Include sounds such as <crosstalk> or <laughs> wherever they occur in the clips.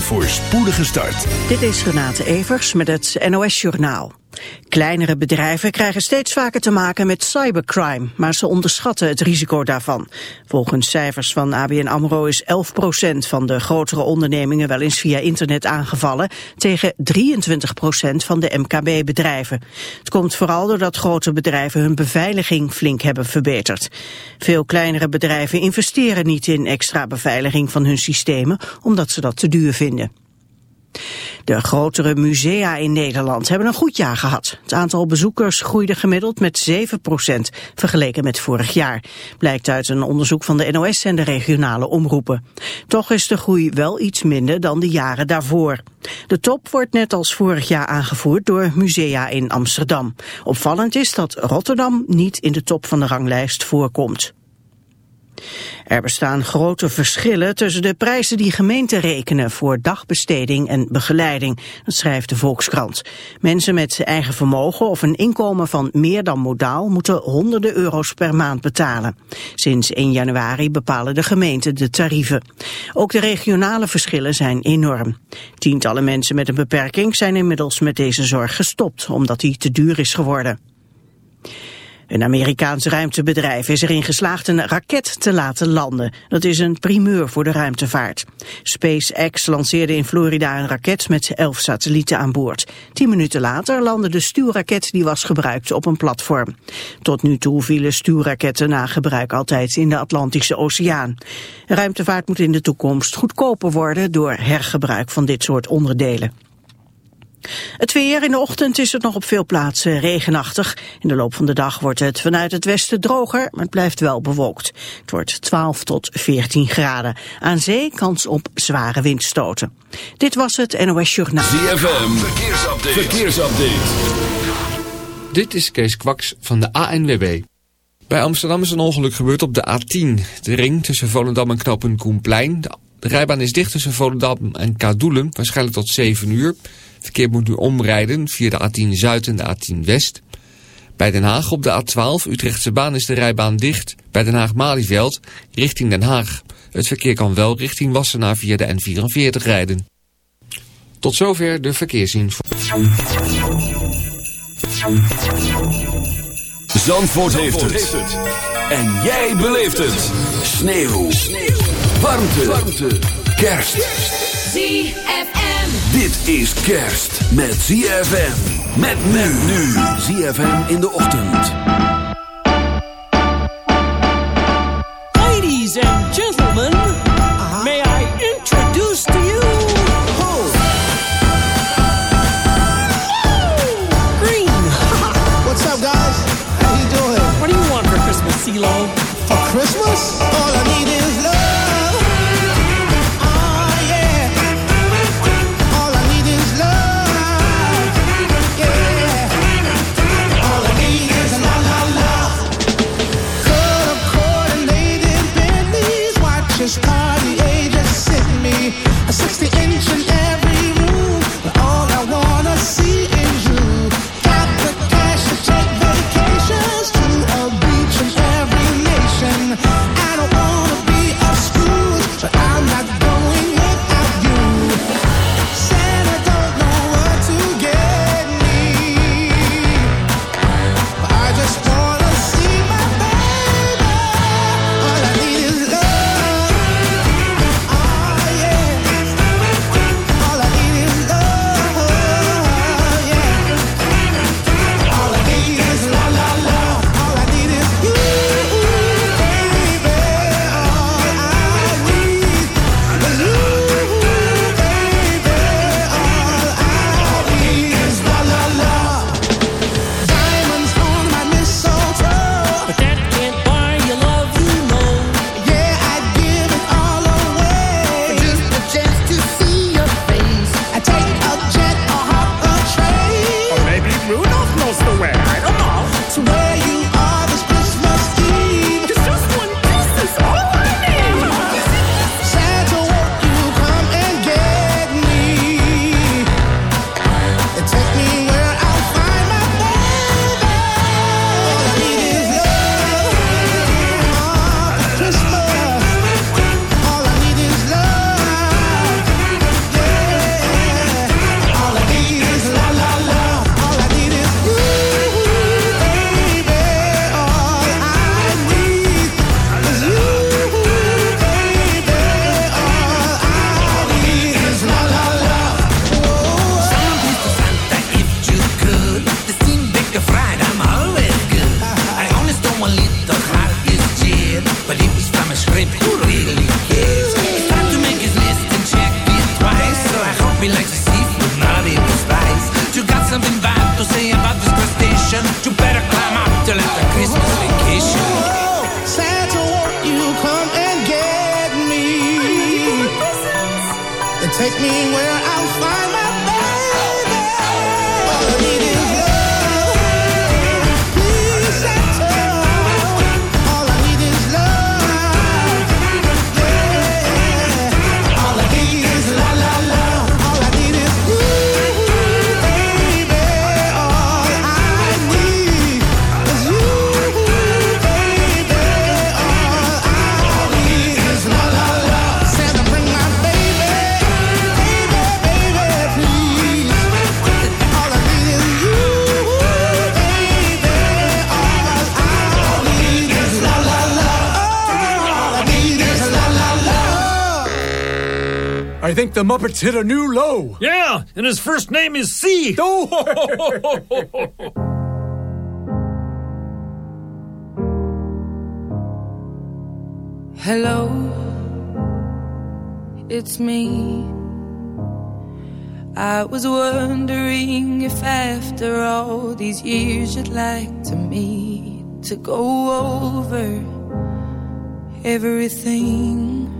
een voorspoedige start. Dit is Renate Evers met het NOS Journaal. Kleinere bedrijven krijgen steeds vaker te maken met cybercrime, maar ze onderschatten het risico daarvan. Volgens cijfers van ABN AMRO is 11% van de grotere ondernemingen wel eens via internet aangevallen, tegen 23% van de MKB-bedrijven. Het komt vooral doordat grote bedrijven hun beveiliging flink hebben verbeterd. Veel kleinere bedrijven investeren niet in extra beveiliging van hun systemen, omdat ze dat te duur vinden. De grotere musea in Nederland hebben een goed jaar gehad. Het aantal bezoekers groeide gemiddeld met 7% vergeleken met vorig jaar. Blijkt uit een onderzoek van de NOS en de regionale omroepen. Toch is de groei wel iets minder dan de jaren daarvoor. De top wordt net als vorig jaar aangevoerd door musea in Amsterdam. Opvallend is dat Rotterdam niet in de top van de ranglijst voorkomt. Er bestaan grote verschillen tussen de prijzen die gemeenten rekenen voor dagbesteding en begeleiding, dat schrijft de Volkskrant. Mensen met eigen vermogen of een inkomen van meer dan modaal moeten honderden euro's per maand betalen. Sinds 1 januari bepalen de gemeenten de tarieven. Ook de regionale verschillen zijn enorm. Tientallen mensen met een beperking zijn inmiddels met deze zorg gestopt, omdat die te duur is geworden. Een Amerikaans ruimtebedrijf is erin geslaagd een raket te laten landen. Dat is een primeur voor de ruimtevaart. SpaceX lanceerde in Florida een raket met elf satellieten aan boord. Tien minuten later landde de stuurraket die was gebruikt op een platform. Tot nu toe vielen stuurraketten na gebruik altijd in de Atlantische Oceaan. Ruimtevaart moet in de toekomst goedkoper worden door hergebruik van dit soort onderdelen. Het weer in de ochtend is het nog op veel plaatsen regenachtig. In de loop van de dag wordt het vanuit het westen droger, maar het blijft wel bewolkt. Het wordt 12 tot 14 graden. Aan zee kans op zware windstoten. Dit was het NOS Journaal. ZFM, verkeersupdate. verkeersupdate. Dit is Kees Kwaks van de ANWB. Bij Amsterdam is een ongeluk gebeurd op de A10. De ring tussen Volendam en knooppunt Koenplein. De rijbaan is dicht tussen Volendam en Kadoelen, waarschijnlijk tot 7 uur... Verkeer moet nu omrijden via de A10 Zuid en de A10 West. Bij Den Haag op de A12 Utrechtse baan is de rijbaan dicht. Bij Den Haag-Malieveld richting Den Haag. Het verkeer kan wel richting Wassenaar via de N44 rijden. Tot zover de verkeersinformatie. Zandvoort, heeft, het. En jij beleeft het. Sneeuw. Sneeuw. Warmte. Warmte. Kerst. ZFM. Dit is kerst met ZFM. Met men nu. ZFM in de ochtend. Ladies and gentlemen, may I introduce to you... Green. What's up, guys? How you doing? What do you want for Christmas, CeeLo? For Christmas? Take me where I'll find I think the Muppets hit a new low. Yeah, and his first name is C. Oh! <laughs> <laughs> Hello, it's me. I was wondering if after all these years you'd like to meet to go over everything.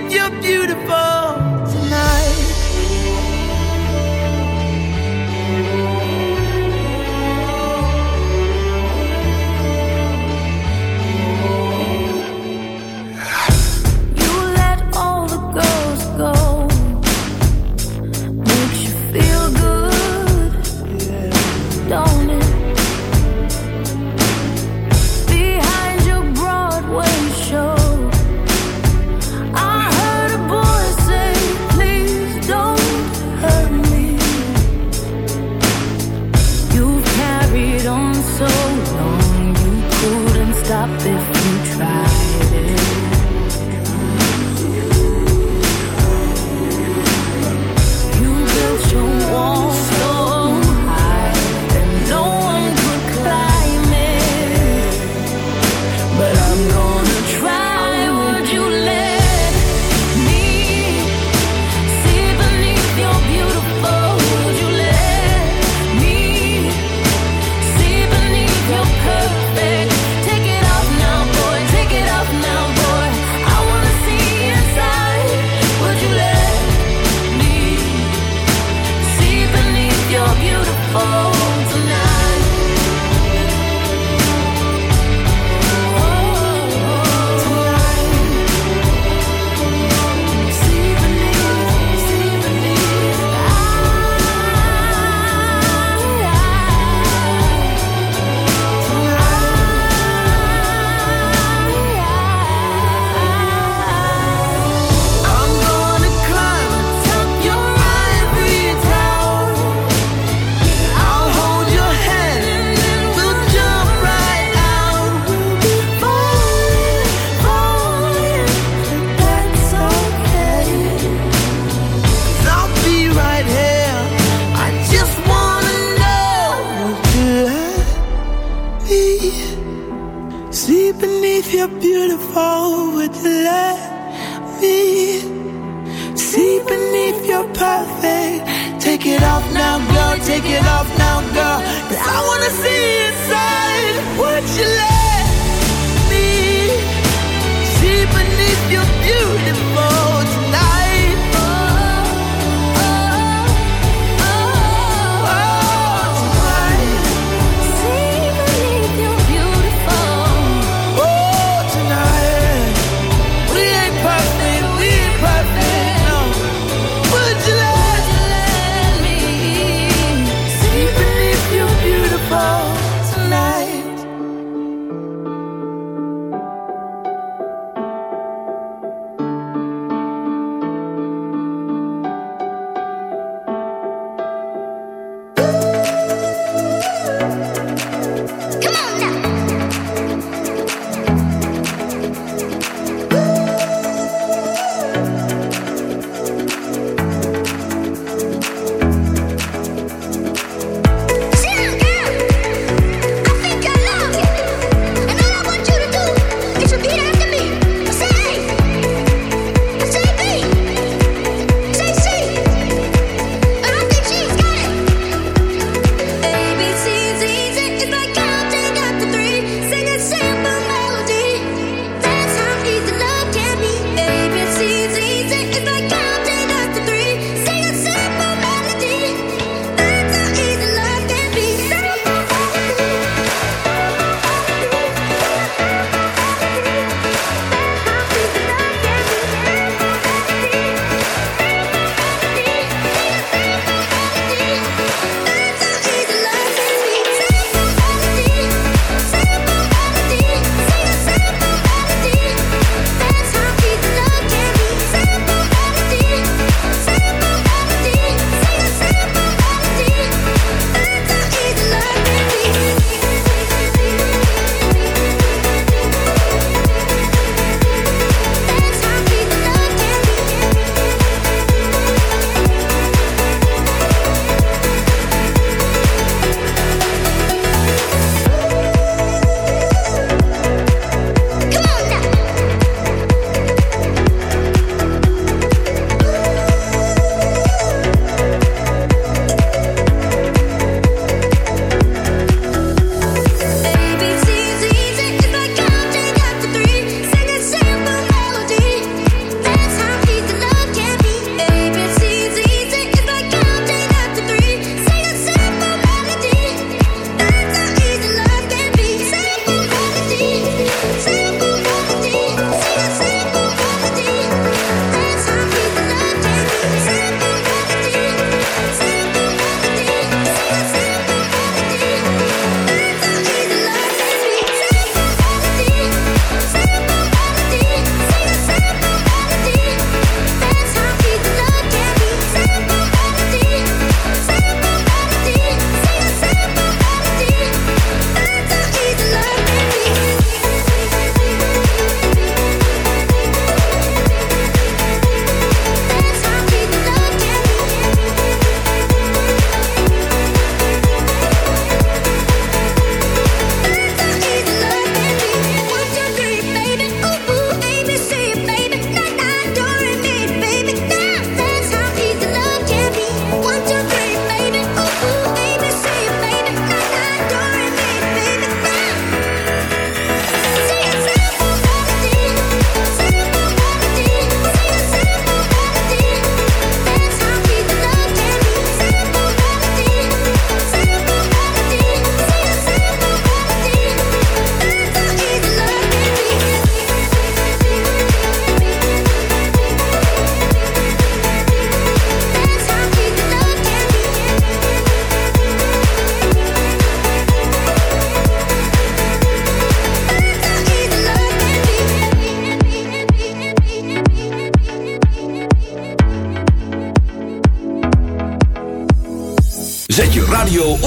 you're beautiful.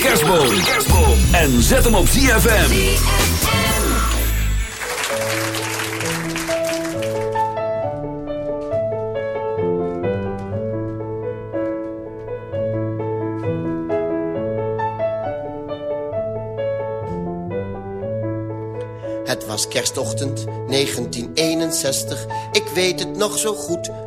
kerstboom. En zet hem op ZFM. Het was kerstochtend 1961, ik weet het nog zo goed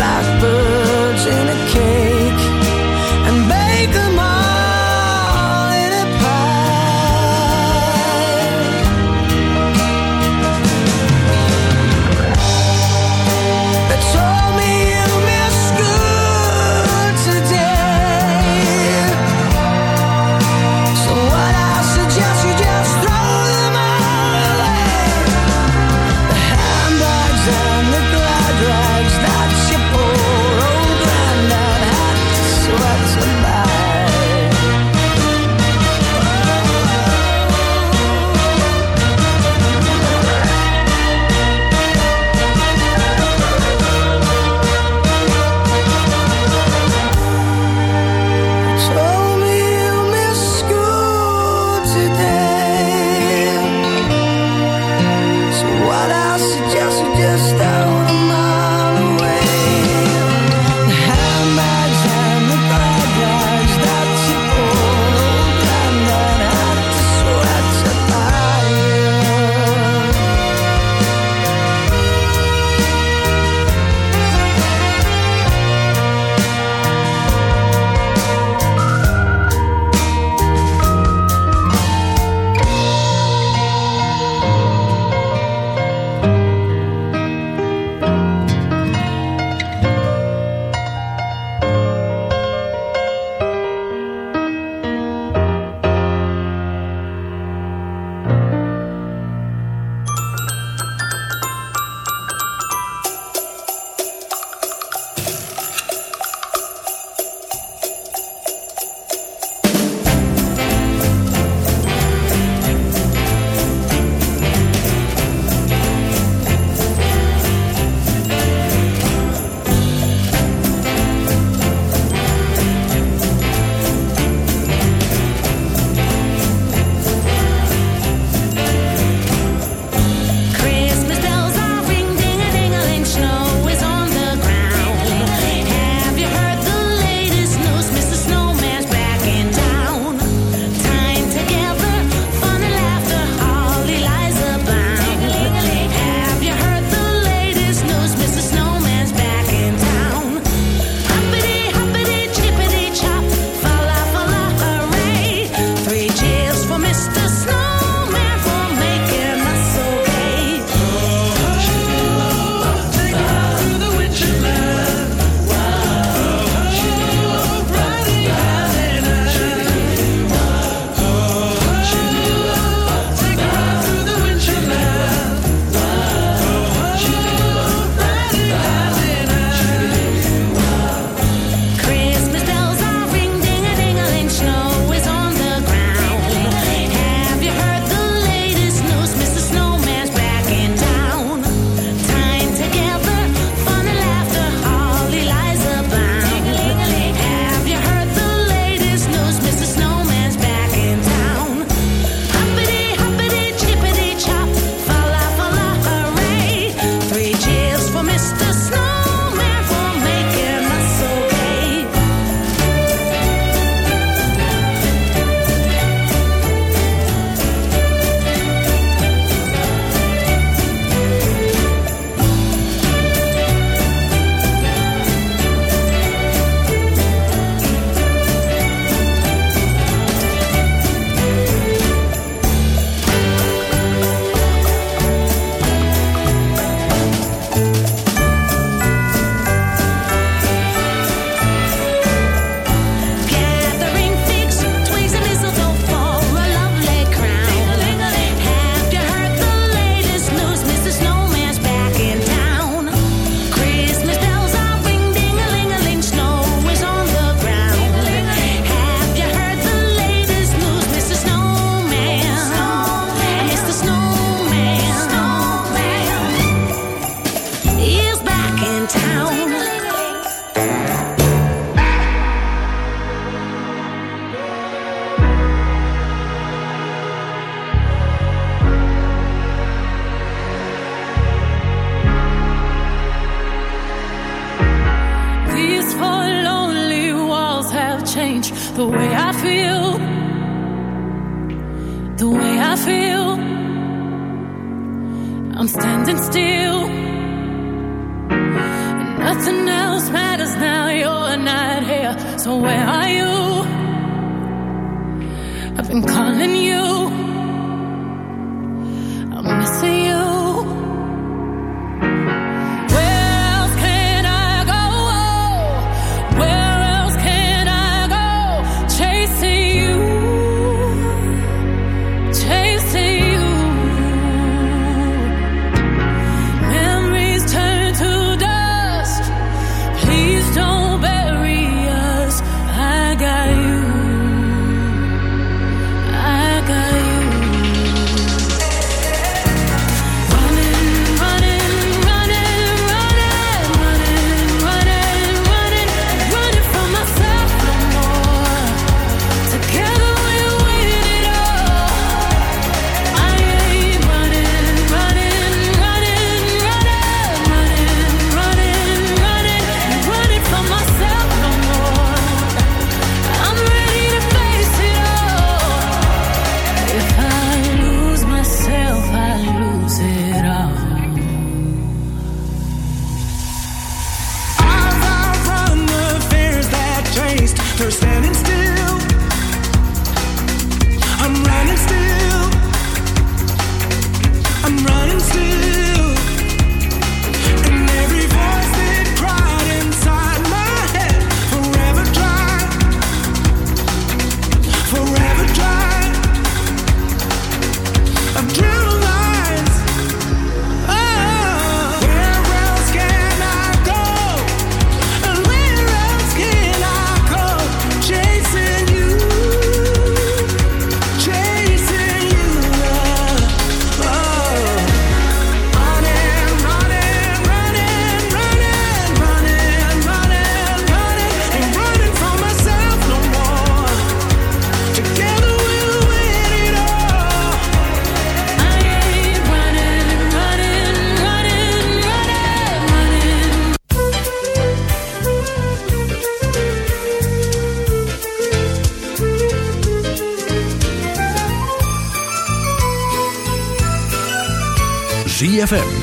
blackbird